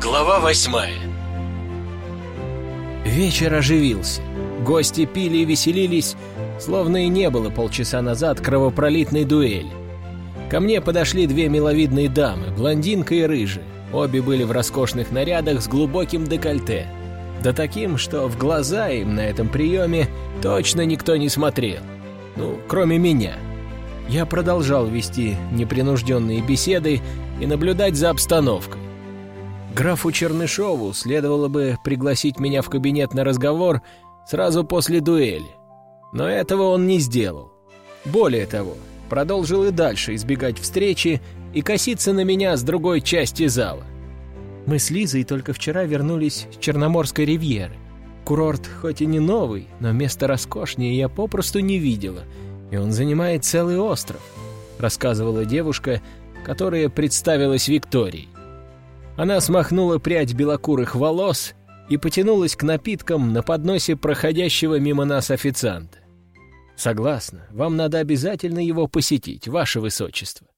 Глава восьмая Вечер оживился. Гости пили и веселились, словно и не было полчаса назад кровопролитной дуэли. Ко мне подошли две миловидные дамы, блондинка и рыжая. Обе были в роскошных нарядах с глубоким декольте. Да таким, что в глаза им на этом приеме точно никто не смотрел. Ну, кроме меня. Я продолжал вести непринужденные беседы и наблюдать за обстановкой. Графу Чернышову следовало бы пригласить меня в кабинет на разговор сразу после дуэли. Но этого он не сделал. Более того, продолжил и дальше избегать встречи и коситься на меня с другой части зала. Мы с Лизой только вчера вернулись с Черноморской ривьеры. Курорт хоть и не новый, но место роскошнее я попросту не видела, и он занимает целый остров, рассказывала девушка, которая представилась Викторией. Она смахнула прядь белокурых волос и потянулась к напиткам на подносе проходящего мимо нас официанта. «Согласна, вам надо обязательно его посетить, ваше высочество.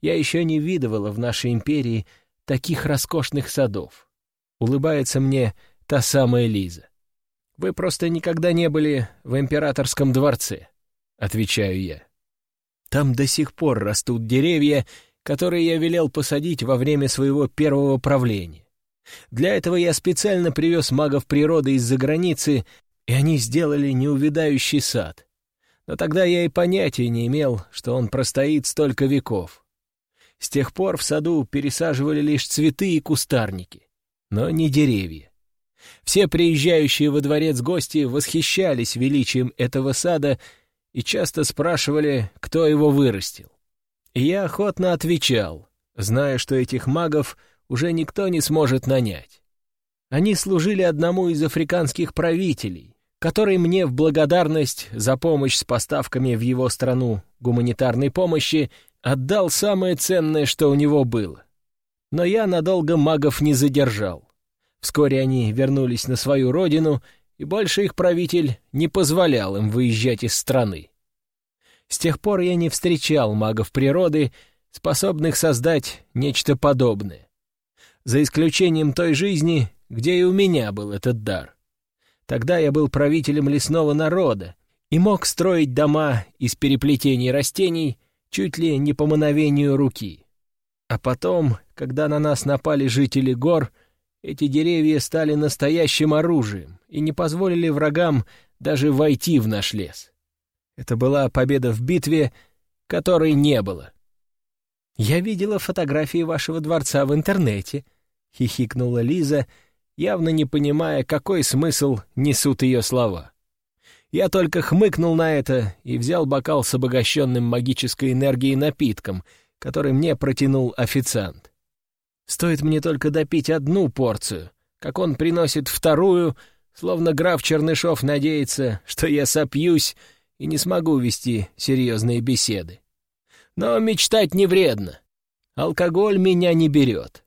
Я еще не видывала в нашей империи таких роскошных садов. Улыбается мне та самая Лиза. Вы просто никогда не были в императорском дворце, отвечаю я. Там до сих пор растут деревья, которые я велел посадить во время своего первого правления. Для этого я специально привез магов природы из-за границы, и они сделали неувядающий сад. Но тогда я и понятия не имел, что он простоит столько веков. С тех пор в саду пересаживали лишь цветы и кустарники, но не деревья. Все приезжающие во дворец гости восхищались величием этого сада и часто спрашивали, кто его вырастил. Я охотно отвечал, зная, что этих магов уже никто не сможет нанять. Они служили одному из африканских правителей, который мне в благодарность за помощь с поставками в его страну гуманитарной помощи отдал самое ценное, что у него было. Но я надолго магов не задержал. Вскоре они вернулись на свою родину, и больше их правитель не позволял им выезжать из страны. С тех пор я не встречал магов природы, способных создать нечто подобное. За исключением той жизни, где и у меня был этот дар. Тогда я был правителем лесного народа и мог строить дома из переплетений растений чуть ли не по мановению руки. А потом, когда на нас напали жители гор, эти деревья стали настоящим оружием и не позволили врагам даже войти в наш лес. Это была победа в битве, которой не было. «Я видела фотографии вашего дворца в интернете», — хихикнула Лиза, явно не понимая, какой смысл несут ее слова. Я только хмыкнул на это и взял бокал с обогащенным магической энергией напитком, который мне протянул официант. Стоит мне только допить одну порцию, как он приносит вторую, словно граф Чернышов надеется, что я сопьюсь и не смогу вести серьезные беседы. Но мечтать не вредно. Алкоголь меня не берет.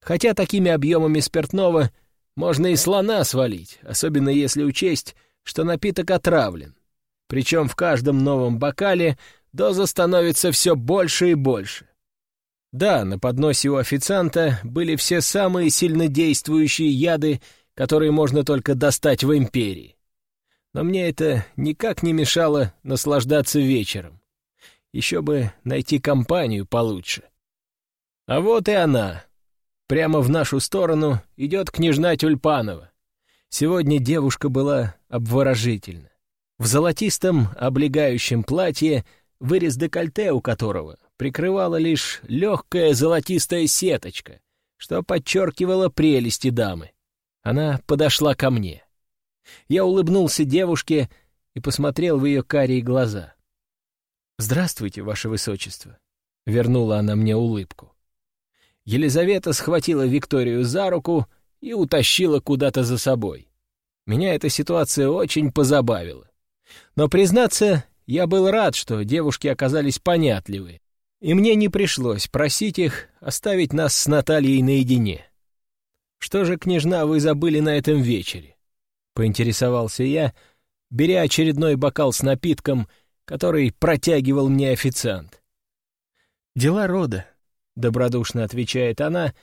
Хотя такими объемами спиртного можно и слона свалить, особенно если учесть, что напиток отравлен. Причем в каждом новом бокале доза становится все больше и больше. Да, на подносе у официанта были все самые сильнодействующие яды, которые можно только достать в империи. Но мне это никак не мешало наслаждаться вечером. Еще бы найти компанию получше. А вот и она. Прямо в нашу сторону идет княжна Тюльпанова. Сегодня девушка была обворожительна. В золотистом облегающем платье, вырез декольте у которого прикрывала лишь легкая золотистая сеточка, что подчеркивала прелести дамы. Она подошла ко мне. Я улыбнулся девушке и посмотрел в ее карие глаза. «Здравствуйте, ваше высочество», — вернула она мне улыбку. Елизавета схватила Викторию за руку и утащила куда-то за собой. Меня эта ситуация очень позабавила. Но, признаться, я был рад, что девушки оказались понятливы, и мне не пришлось просить их оставить нас с Натальей наедине. «Что же, княжна, вы забыли на этом вечере?» — поинтересовался я, беря очередной бокал с напитком, который протягивал мне официант. «Дела рода», — добродушно отвечает она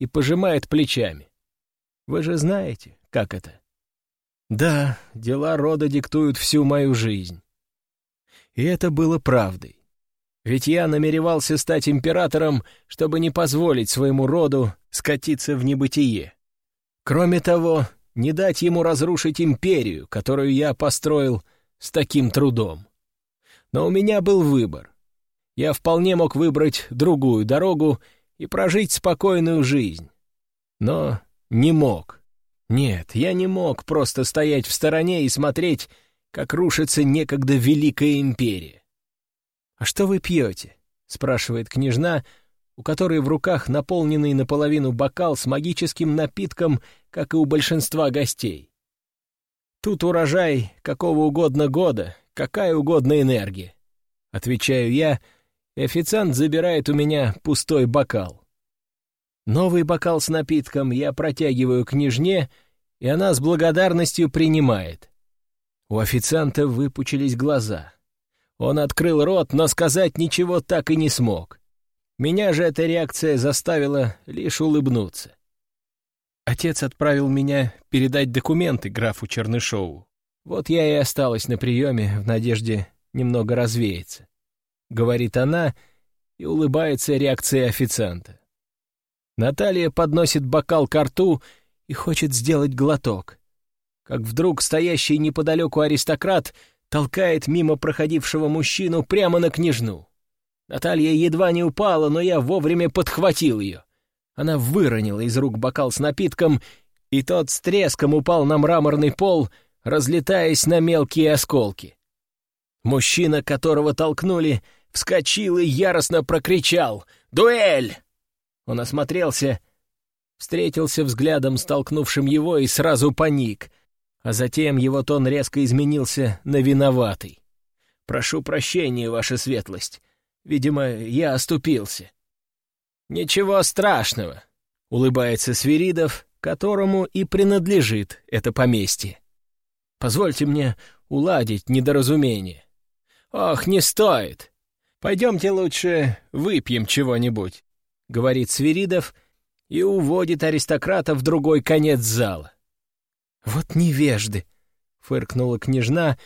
и пожимает плечами. «Вы же знаете, как это?» «Да, дела рода диктуют всю мою жизнь». И это было правдой. Ведь я намеревался стать императором, чтобы не позволить своему роду скатиться в небытие. Кроме того, не дать ему разрушить империю, которую я построил с таким трудом. Но у меня был выбор. Я вполне мог выбрать другую дорогу и прожить спокойную жизнь. Но не мог. Нет, я не мог просто стоять в стороне и смотреть, как рушится некогда великая империя. «А что вы пьете?» — спрашивает княжна, у которой в руках наполненный наполовину бокал с магическим напитком, как и у большинства гостей. Тут урожай какого угодно года, какая угодно энергия. Отвечаю я, и официант забирает у меня пустой бокал. Новый бокал с напитком я протягиваю княжне, и она с благодарностью принимает. У официанта выпучились глаза. Он открыл рот, но сказать ничего так и не смог. Меня же эта реакция заставила лишь улыбнуться. Отец отправил меня передать документы графу Чернышову. Вот я и осталась на приеме в надежде немного развеяться. Говорит она и улыбается реакции официанта. Наталья подносит бокал к рту и хочет сделать глоток. Как вдруг стоящий неподалеку аристократ толкает мимо проходившего мужчину прямо на княжну. Наталья едва не упала, но я вовремя подхватил ее. Она выронила из рук бокал с напитком, и тот с треском упал на мраморный пол, разлетаясь на мелкие осколки. Мужчина, которого толкнули, вскочил и яростно прокричал «Дуэль!». Он осмотрелся, встретился взглядом, столкнувшим его, и сразу паник, а затем его тон резко изменился на виноватый. «Прошу прощения, ваша светлость. Видимо, я оступился. «Ничего страшного», — улыбается Свиридов, которому и принадлежит это поместье. «Позвольте мне уладить недоразумение». «Ох, не стоит. Пойдемте лучше выпьем чего-нибудь», — говорит Свиридов и уводит аристократа в другой конец зала. «Вот невежды», — фыркнула княжна,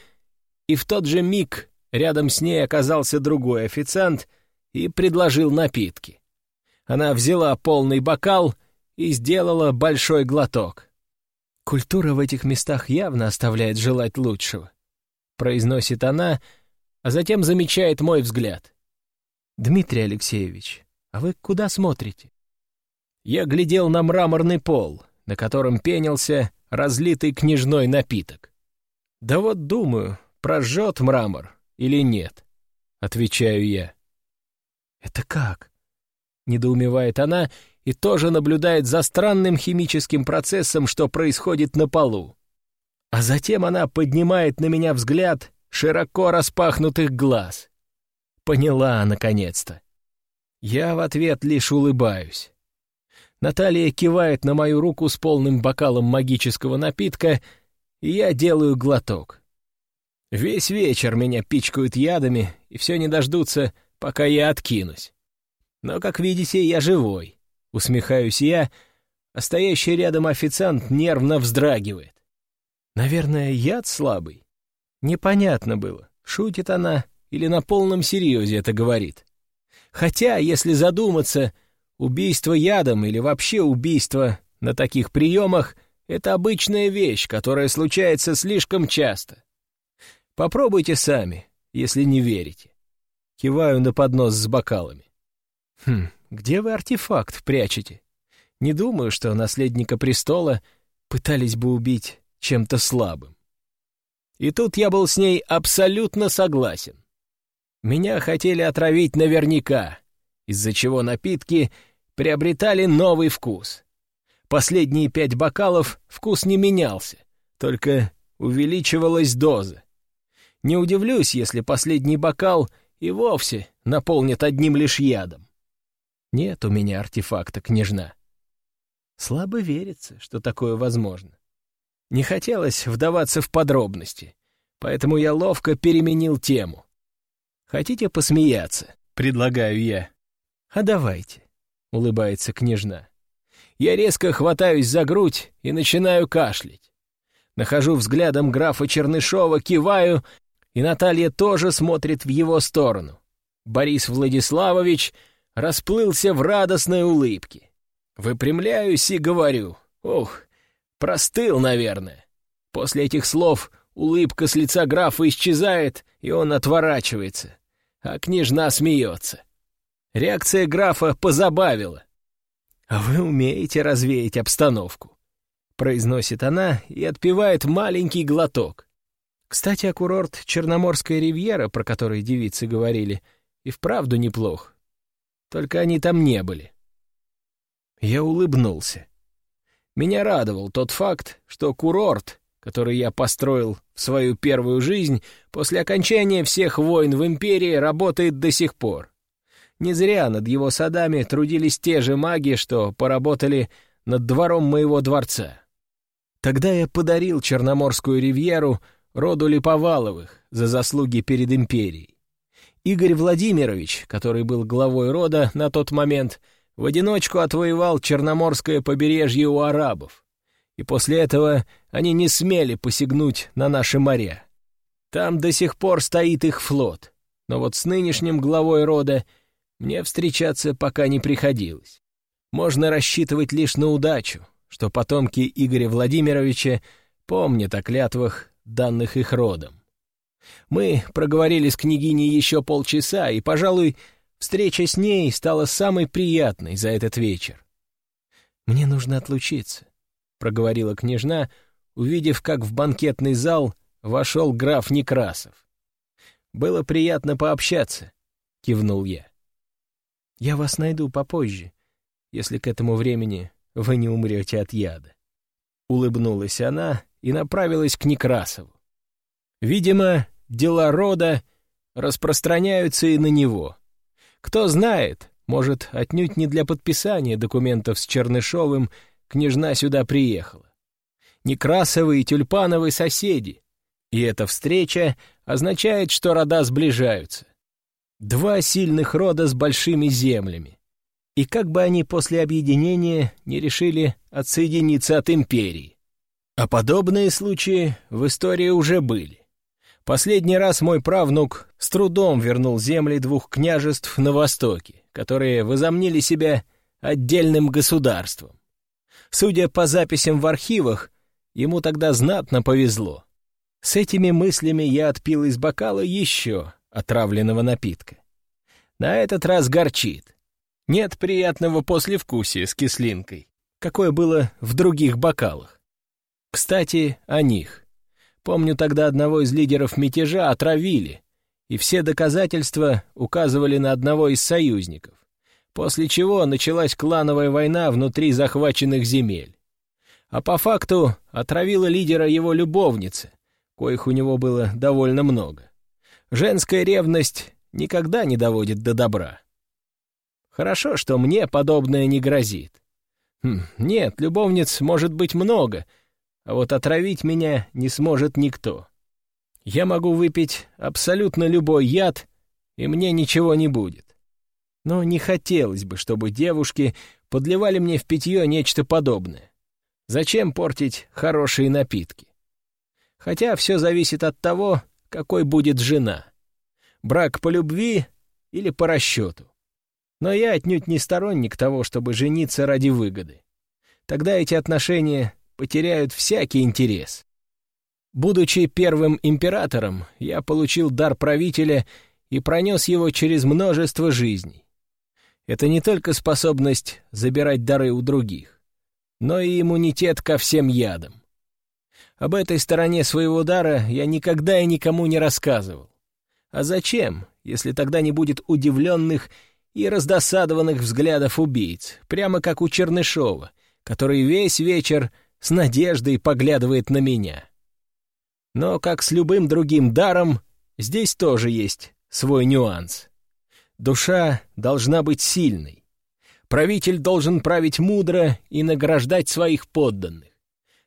и в тот же миг Рядом с ней оказался другой официант и предложил напитки. Она взяла полный бокал и сделала большой глоток. «Культура в этих местах явно оставляет желать лучшего», — произносит она, а затем замечает мой взгляд. «Дмитрий Алексеевич, а вы куда смотрите?» Я глядел на мраморный пол, на котором пенился разлитый княжной напиток. Да вот думаю, прожжет мрамор или нет?» — отвечаю я. «Это как?» — недоумевает она и тоже наблюдает за странным химическим процессом, что происходит на полу. А затем она поднимает на меня взгляд широко распахнутых глаз. Поняла, наконец-то. Я в ответ лишь улыбаюсь. Наталья кивает на мою руку с полным бокалом магического напитка, и я делаю глоток. Весь вечер меня пичкают ядами, и все не дождутся, пока я откинусь. Но, как видите, я живой. Усмехаюсь я, а стоящий рядом официант нервно вздрагивает. Наверное, яд слабый. Непонятно было, шутит она или на полном серьезе это говорит. Хотя, если задуматься, убийство ядом или вообще убийство на таких приемах — это обычная вещь, которая случается слишком часто. Попробуйте сами, если не верите. Киваю на поднос с бокалами. Хм, где вы артефакт прячете? Не думаю, что наследника престола пытались бы убить чем-то слабым. И тут я был с ней абсолютно согласен. Меня хотели отравить наверняка, из-за чего напитки приобретали новый вкус. Последние пять бокалов вкус не менялся, только увеличивалась доза. Не удивлюсь, если последний бокал и вовсе наполнит одним лишь ядом. Нет у меня артефакта, княжна. Слабо верится, что такое возможно. Не хотелось вдаваться в подробности, поэтому я ловко переменил тему. Хотите посмеяться? Предлагаю я. А давайте. улыбается княжна. Я резко хватаюсь за грудь и начинаю кашлять. Нахожу взглядом графа Чернышова, киваю, и Наталья тоже смотрит в его сторону. Борис Владиславович расплылся в радостной улыбке. Выпрямляюсь и говорю, «Ух, простыл, наверное». После этих слов улыбка с лица графа исчезает, и он отворачивается, а княжна смеется. Реакция графа позабавила. «А вы умеете развеять обстановку», — произносит она и отпивает маленький глоток. Кстати, а курорт Черноморская ривьера, про который девицы говорили, и вправду неплох. Только они там не были. Я улыбнулся. Меня радовал тот факт, что курорт, который я построил в свою первую жизнь, после окончания всех войн в Империи работает до сих пор. Не зря над его садами трудились те же маги, что поработали над двором моего дворца. Тогда я подарил Черноморскую ривьеру роду Липоваловых за заслуги перед империей. Игорь Владимирович, который был главой рода на тот момент, в одиночку отвоевал Черноморское побережье у арабов. И после этого они не смели посягнуть на наши моря. Там до сих пор стоит их флот. Но вот с нынешним главой рода мне встречаться пока не приходилось. Можно рассчитывать лишь на удачу, что потомки Игоря Владимировича помнят о клятвах, данных их родом. Мы проговорили с княгиней еще полчаса, и, пожалуй, встреча с ней стала самой приятной за этот вечер. «Мне нужно отлучиться», — проговорила княжна, увидев, как в банкетный зал вошел граф Некрасов. «Было приятно пообщаться», — кивнул я. Я вас найду попозже, если к этому времени вы не умрете от яда. Улыбнулась она и направилась к Некрасову. Видимо, дела рода распространяются и на него. Кто знает, может, отнюдь не для подписания документов с Чернышовым княжна сюда приехала. Некрасовы и Тюльпановы соседи, и эта встреча означает, что рода сближаются. Два сильных рода с большими землями. И как бы они после объединения не решили отсоединиться от империи. А подобные случаи в истории уже были. Последний раз мой правнук с трудом вернул земли двух княжеств на Востоке, которые возомнили себя отдельным государством. Судя по записям в архивах, ему тогда знатно повезло. С этими мыслями я отпил из бокала еще, отравленного напитка. На этот раз горчит. Нет приятного послевкусия с кислинкой, какое было в других бокалах. Кстати, о них. Помню, тогда одного из лидеров мятежа отравили, и все доказательства указывали на одного из союзников, после чего началась клановая война внутри захваченных земель. А по факту отравила лидера его любовница, коих у него было довольно много. Женская ревность никогда не доводит до добра. Хорошо, что мне подобное не грозит. Хм, нет, любовниц может быть много, а вот отравить меня не сможет никто. Я могу выпить абсолютно любой яд, и мне ничего не будет. Но не хотелось бы, чтобы девушки подливали мне в питье нечто подобное. Зачем портить хорошие напитки? Хотя все зависит от того, какой будет жена. Брак по любви или по расчету. Но я отнюдь не сторонник того, чтобы жениться ради выгоды. Тогда эти отношения потеряют всякий интерес. Будучи первым императором, я получил дар правителя и пронес его через множество жизней. Это не только способность забирать дары у других, но и иммунитет ко всем ядам. Об этой стороне своего дара я никогда и никому не рассказывал. А зачем, если тогда не будет удивленных и раздосадованных взглядов убийц, прямо как у Чернышова, который весь вечер с надеждой поглядывает на меня? Но, как с любым другим даром, здесь тоже есть свой нюанс. Душа должна быть сильной. Правитель должен править мудро и награждать своих подданных.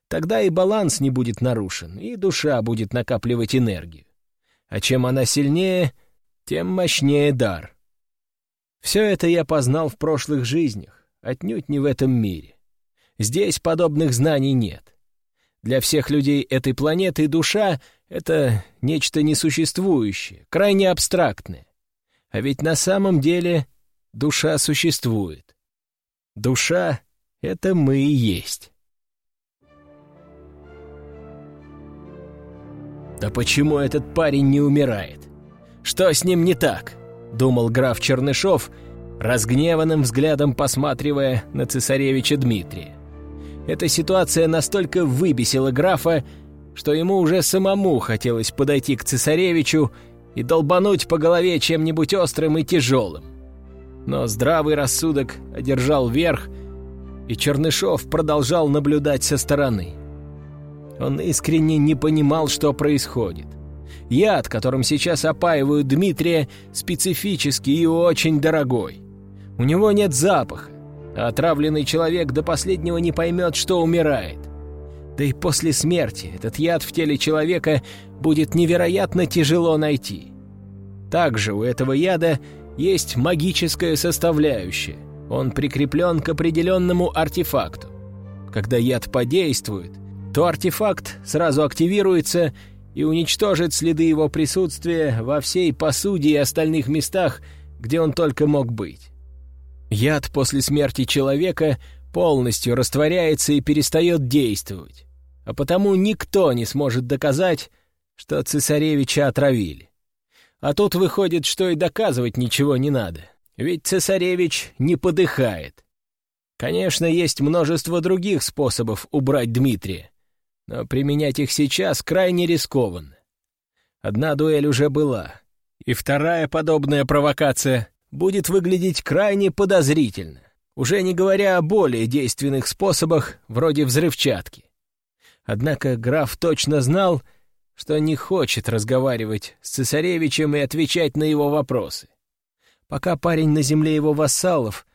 Тогда и баланс не будет нарушен, и душа будет накапливать энергию. А чем она сильнее, тем мощнее дар. Все это я познал в прошлых жизнях, отнюдь не в этом мире. Здесь подобных знаний нет. Для всех людей этой планеты душа — это нечто несуществующее, крайне абстрактное. А ведь на самом деле душа существует. Душа — это мы и есть. «Да почему этот парень не умирает? Что с ним не так?» — думал граф Чернышов, разгневанным взглядом посматривая на цесаревича Дмитрия. Эта ситуация настолько выбесила графа, что ему уже самому хотелось подойти к цесаревичу и долбануть по голове чем-нибудь острым и тяжелым. Но здравый рассудок одержал верх, и Чернышов продолжал наблюдать со стороны. Он искренне не понимал, что происходит. Яд, которым сейчас опаивают Дмитрия, специфический и очень дорогой. У него нет запаха, отравленный человек до последнего не поймет, что умирает. Да и после смерти этот яд в теле человека будет невероятно тяжело найти. Также у этого яда есть магическая составляющая. Он прикреплен к определенному артефакту. Когда яд подействует, то артефакт сразу активируется и уничтожит следы его присутствия во всей посуде и остальных местах, где он только мог быть. Яд после смерти человека полностью растворяется и перестает действовать, а потому никто не сможет доказать, что цесаревича отравили. А тут выходит, что и доказывать ничего не надо, ведь цесаревич не подыхает. Конечно, есть множество других способов убрать Дмитрия, но применять их сейчас крайне рискованно. Одна дуэль уже была, и вторая подобная провокация будет выглядеть крайне подозрительно, уже не говоря о более действенных способах, вроде взрывчатки. Однако граф точно знал, что не хочет разговаривать с цесаревичем и отвечать на его вопросы. Пока парень на земле его вассалов,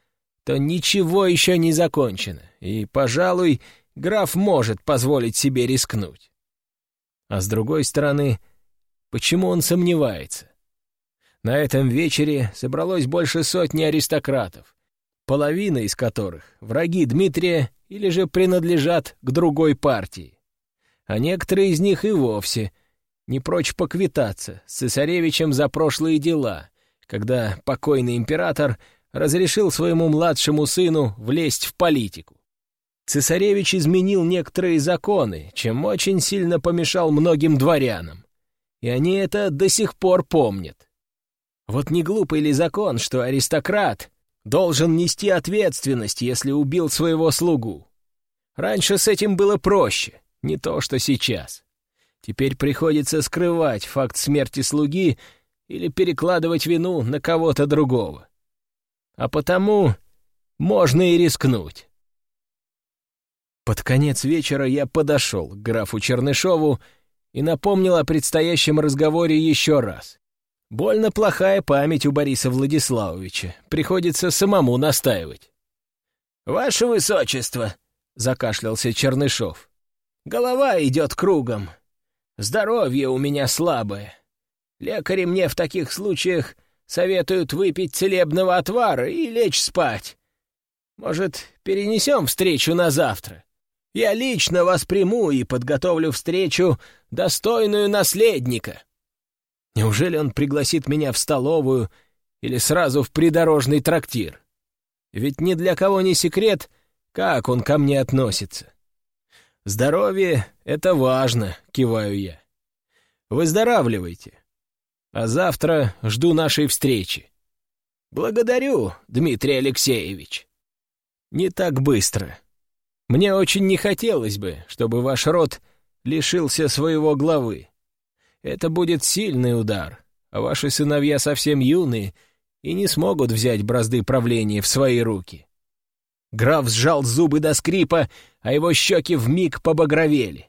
то ничего еще не закончено, и, пожалуй, граф может позволить себе рискнуть. А с другой стороны, почему он сомневается? На этом вечере собралось больше сотни аристократов, половина из которых — враги Дмитрия или же принадлежат к другой партии. А некоторые из них и вовсе не прочь поквитаться с цесаревичем за прошлые дела, когда покойный император разрешил своему младшему сыну влезть в политику. Цесаревич изменил некоторые законы, чем очень сильно помешал многим дворянам. И они это до сих пор помнят. Вот не глупый ли закон, что аристократ должен нести ответственность, если убил своего слугу? Раньше с этим было проще, не то что сейчас. Теперь приходится скрывать факт смерти слуги или перекладывать вину на кого-то другого. А потому можно и рискнуть. Под конец вечера я подошел к графу Чернышову и напомнил о предстоящем разговоре еще раз. Больно плохая память у Бориса Владиславовича. Приходится самому настаивать. «Ваше Высочество!» — закашлялся Чернышов. «Голова идет кругом. Здоровье у меня слабое. Лекари мне в таких случаях советуют выпить целебного отвара и лечь спать. Может, перенесем встречу на завтра? Я лично вас приму и подготовлю встречу, достойную наследника». Неужели он пригласит меня в столовую или сразу в придорожный трактир? Ведь ни для кого не секрет, как он ко мне относится. Здоровье — это важно, киваю я. Выздоравливайте. А завтра жду нашей встречи. Благодарю, Дмитрий Алексеевич. Не так быстро. Мне очень не хотелось бы, чтобы ваш род лишился своего главы. Это будет сильный удар, а ваши сыновья совсем юные и не смогут взять бразды правления в свои руки». Граф сжал зубы до скрипа, а его щеки вмиг побагровели.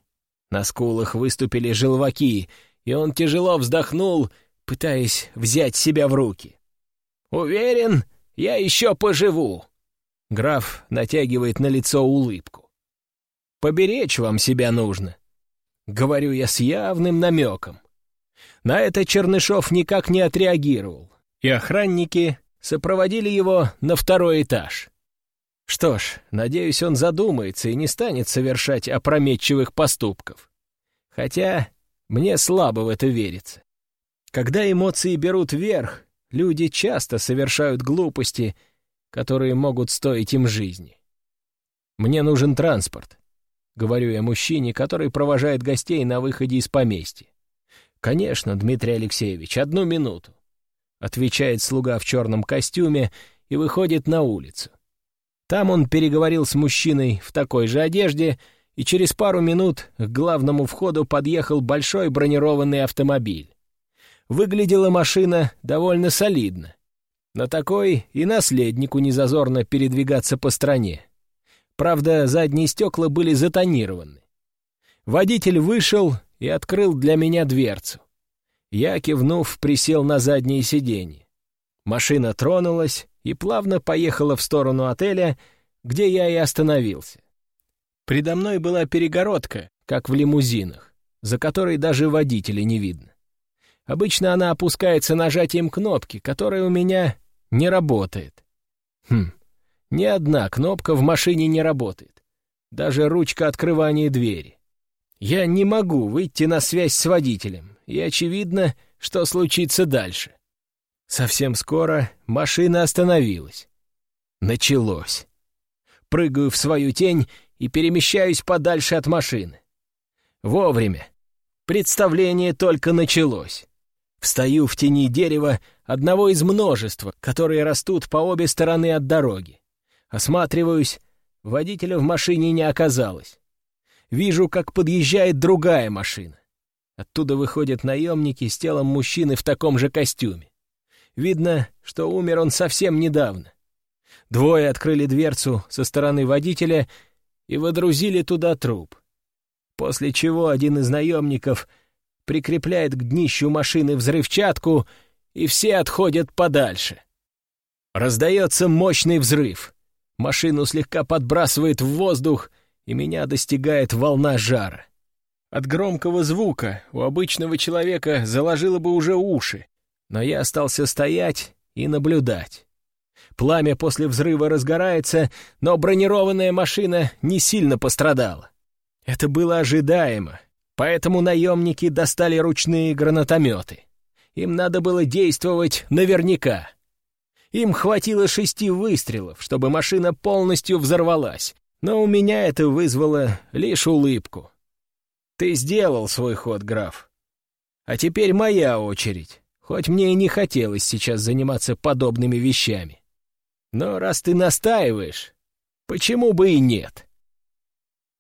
На скулах выступили желваки, и он тяжело вздохнул, пытаясь взять себя в руки. «Уверен, я еще поживу!» Граф натягивает на лицо улыбку. «Поберечь вам себя нужно», — говорю я с явным намеком. На это Чернышов никак не отреагировал, и охранники сопроводили его на второй этаж. Что ж, надеюсь, он задумается и не станет совершать опрометчивых поступков. Хотя мне слабо в это верится. Когда эмоции берут верх, люди часто совершают глупости, которые могут стоить им жизни. Мне нужен транспорт. Говорю я мужчине, который провожает гостей на выходе из поместья. «Конечно, Дмитрий Алексеевич, одну минуту», — отвечает слуга в черном костюме и выходит на улицу. Там он переговорил с мужчиной в такой же одежде, и через пару минут к главному входу подъехал большой бронированный автомобиль. Выглядела машина довольно солидно. На такой и наследнику незазорно передвигаться по стране. Правда, задние стекла были затонированы. Водитель вышел и открыл для меня дверцу. Я, кивнув, присел на заднее сиденье. Машина тронулась и плавно поехала в сторону отеля, где я и остановился. Предо мной была перегородка, как в лимузинах, за которой даже водителя не видно. Обычно она опускается нажатием кнопки, которая у меня не работает. Хм, ни одна кнопка в машине не работает. Даже ручка открывания двери. Я не могу выйти на связь с водителем, и очевидно, что случится дальше. Совсем скоро машина остановилась. Началось. Прыгаю в свою тень и перемещаюсь подальше от машины. Вовремя. Представление только началось. Встаю в тени дерева, одного из множества, которые растут по обе стороны от дороги. Осматриваюсь, водителя в машине не оказалось. Вижу, как подъезжает другая машина. Оттуда выходят наемники с телом мужчины в таком же костюме. Видно, что умер он совсем недавно. Двое открыли дверцу со стороны водителя и водрузили туда труп. После чего один из наемников — прикрепляет к днищу машины взрывчатку, и все отходят подальше. Раздается мощный взрыв. Машину слегка подбрасывает в воздух, и меня достигает волна жара. От громкого звука у обычного человека заложило бы уже уши, но я остался стоять и наблюдать. Пламя после взрыва разгорается, но бронированная машина не сильно пострадала. Это было ожидаемо, Поэтому наемники достали ручные гранатометы. Им надо было действовать наверняка. Им хватило шести выстрелов, чтобы машина полностью взорвалась, но у меня это вызвало лишь улыбку. «Ты сделал свой ход, граф. А теперь моя очередь, хоть мне и не хотелось сейчас заниматься подобными вещами. Но раз ты настаиваешь, почему бы и нет?»